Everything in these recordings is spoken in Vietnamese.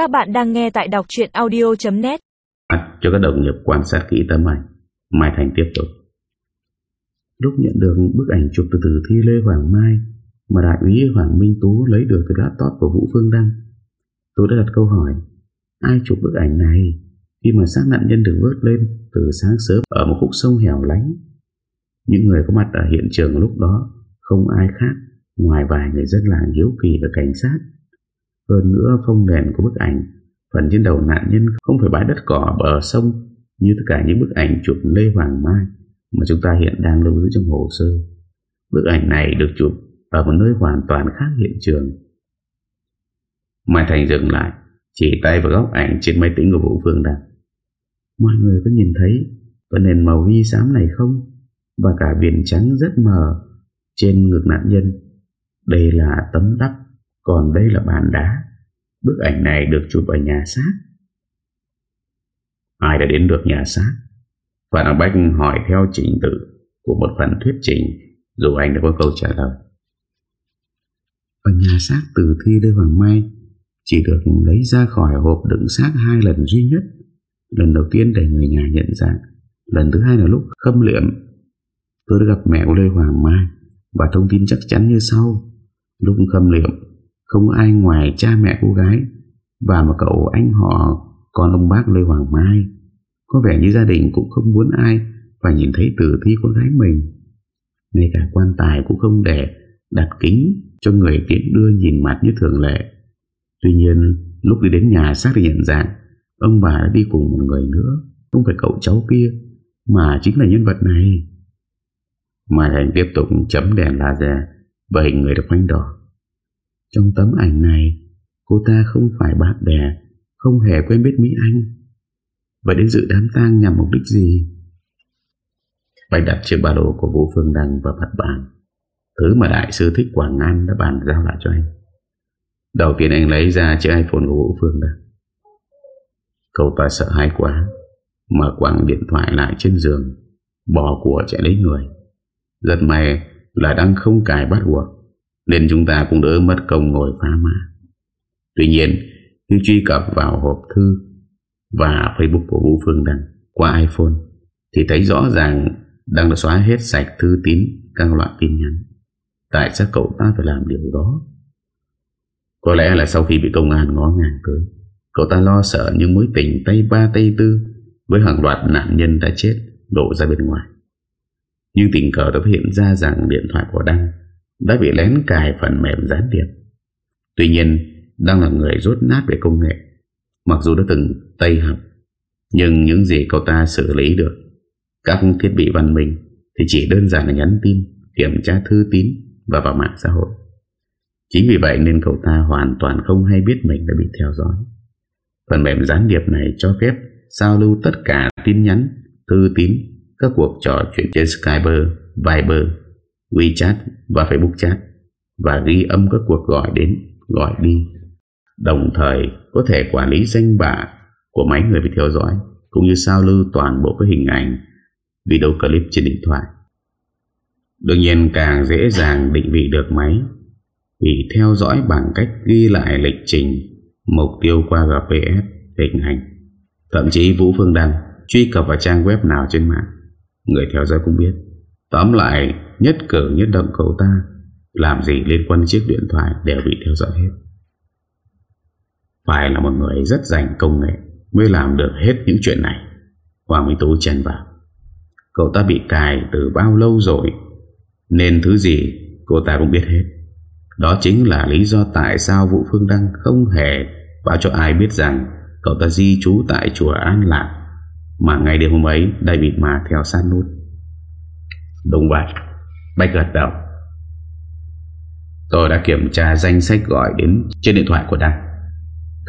Các bạn đang nghe tại đọc chuyện audio.net cho các đồng nghiệp quan sát kỹ tấm ảnh. Mai Thành tiếp tục. Lúc nhận được bức ảnh chụp từ tử thi Lê Hoàng Mai mà đại úy Hoàng Minh Tú lấy được từ laptop của Vũ Phương Đăng, tôi đã đặt câu hỏi ai chụp bức ảnh này khi mà xác nạn nhân được vớt lên từ sáng sớm ở một khúc sông hẻo lánh. Những người có mặt ở hiện trường lúc đó không ai khác ngoài vài người dân làng hiếu kỳ và cảnh sát. Hơn nữa, phong nền của bức ảnh, Phần trên đầu nạn nhân không phải bãi đất cỏ bờ sông Như tất cả những bức ảnh chụp Lê Hoàng Mai Mà chúng ta hiện đang lưu giữ trong hồ sơ. Bức ảnh này được chụp Ở một nơi hoàn toàn khác hiện trường. Mai Thành dừng lại, Chỉ tay vào góc ảnh trên máy tính của Vũ Phương đặt Mọi người có nhìn thấy Phần nền màu ghi xám này không? Và cả biển trắng rất mờ Trên ngực nạn nhân. Đây là tấm đắp còn đây là bàn đá. Bức ảnh này được chụp ở nhà xác. Ai đã đến được nhà xác? Phan Đăng Bách hỏi theo trình tự Của một phần thuyết trình, Dù anh đã có câu trả lời. Ở nhà xác từ thi Lê Hoàng Mai, Chỉ được lấy ra khỏi hộp đựng xác hai lần duy nhất. Lần đầu tiên để người nhà nhận dạng, Lần thứ hai là lúc khâm liệm. Tôi đã gặp mẹ của Lê Hoàng Mai Và thông tin chắc chắn như sau. Lúc khâm liệm không ai ngoài cha mẹ cô gái. Và một cậu anh họ, Con ông bác Lê Hoàng Mai. Có vẻ như gia đình cũng không muốn ai Phải nhìn thấy tử thi con gái mình. Ngay cả quan tài cũng không để Đặt kính cho người tiện đưa nhìn mặt như thường lệ. Tuy nhiên, lúc đi đến nhà xác định nhận dạng, Ông bà đã đi cùng một người nữa. Không phải cậu cháu kia, Mà chính là nhân vật này. Mai Thành tiếp tục chấm đèn laser Và hình người được quanh đỏ trong tấm ảnh này, Cô ta không phải bạn bè, Không hề quen biết Mỹ Anh. Vậy đến dự đám tang nhằm mục đích gì? Bạch đặt chiếc ba lô của Vũ Phương Đăng vào mặt bàn Thứ mà đại sư thích Quảng An đã bàn giao lại cho anh. Đầu tiên anh lấy ra chiếc iPhone của Vũ Phương Đăng. Cậu ta sợ hãi quá, Mở quảng điện thoại lại trên giường Bỏ của chạy lấy người. Rất may là đang không cài bắt buộc nên chúng ta cũng đỡ mất công ngồi phá mã. Tuy nhiên, Khi truy cập vào hộp thư Và Facebook của Vũ Phương Đăng Qua iPhone, Thì thấy rõ ràng Đăng đã xóa hết sạch thư tín Các loại tin nhắn. Tại sao cậu ta phải làm điều đó? Có lẽ là sau khi bị công an ngó ngàng tới, Cậu ta lo sợ những mối tình tay ba, tay tư Với hàng loạt nạn nhân đã chết Đổ ra bên ngoài. Nhưng tình cờ đã phát hiện ra rằng Điện thoại của Đăng đã bị lén cài phần mềm gián điệp. Tuy nhiên, đang là người rốt nát về công nghệ. Mặc dù đã từng tây học, nhưng những gì cậu ta xử lý được, các thiết bị văn minh thì chỉ đơn giản là nhắn tin, kiểm tra thư tín và vào mạng xã hội. Chính vì vậy nên cậu ta hoàn toàn không hay biết mình đã bị theo dõi. Phần mềm gián điệp này cho phép sao lưu tất cả tin nhắn, thư tín, các cuộc trò chuyện trên Skype, Viber WeChat và Facebook chat và ghi âm các cuộc gọi đến, gọi đi. Đồng thời có thể quản lý danh bạ của máy người bị theo dõi cũng như sao lưu toàn bộ các hình ảnh, video clip trên điện thoại. Đương nhiên càng dễ dàng định vị được máy vì theo dõi bằng cách ghi lại lịch trình mục tiêu qua GPS hình ảnh. Thậm chí Vũ Phương Đăng truy cập vào trang web nào trên mạng, người theo dõi cũng biết. Tóm lại, Nhất cử nhất động cậu ta, Làm gì liên quan chiếc điện thoại Đều bị theo dõi hết. Phải là một người rất dành công nghệ Mới làm được hết những chuyện này, Hoàng Minh Tú chen vào. Cậu ta bị cài từ bao lâu rồi? Nên thứ gì Cô ta cũng biết hết. Đó chính là lý do tại sao Vũ Phương Đăng Không hề báo cho ai biết rằng Cậu ta di trú tại chùa An Lạc, Mà ngày đêm hôm ấy Đã bị mà theo sát nút. Đúng vậy. Bách gật đầu. Tôi đã kiểm tra danh sách gọi đến trên điện thoại của Đăng.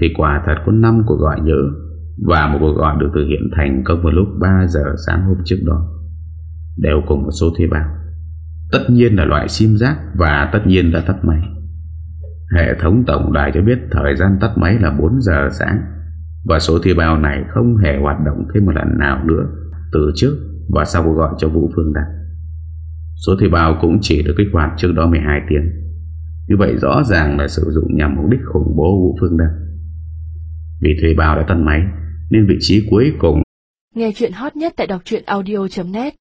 Thì quả thật có 5 cuộc gọi nhớ Và một cuộc gọi được thực hiện thành công vào lúc 3 giờ sáng hôm trước đó. Đều cùng một số thuê bao. Tất nhiên là loại sim giác Và tất nhiên đã tắt máy. Hệ thống tổng đài cho biết Thời gian tắt máy là 4 giờ sáng Và số thuê bao này không hề hoạt động thêm một lần nào nữa Từ trước và sau cuộc gọi cho Vũ Phương Đăng. Số thuê bao cũng chỉ được kích hoạt trước đó 12 tiếng. Như vậy rõ ràng là sử dụng nhằm mục đích khủng bố Vũ Phương Đăng Vì thuê bao đã tắt máy, Nên vị trí cuối cùng Nghe chuyện hot nhất tại đọc audio.net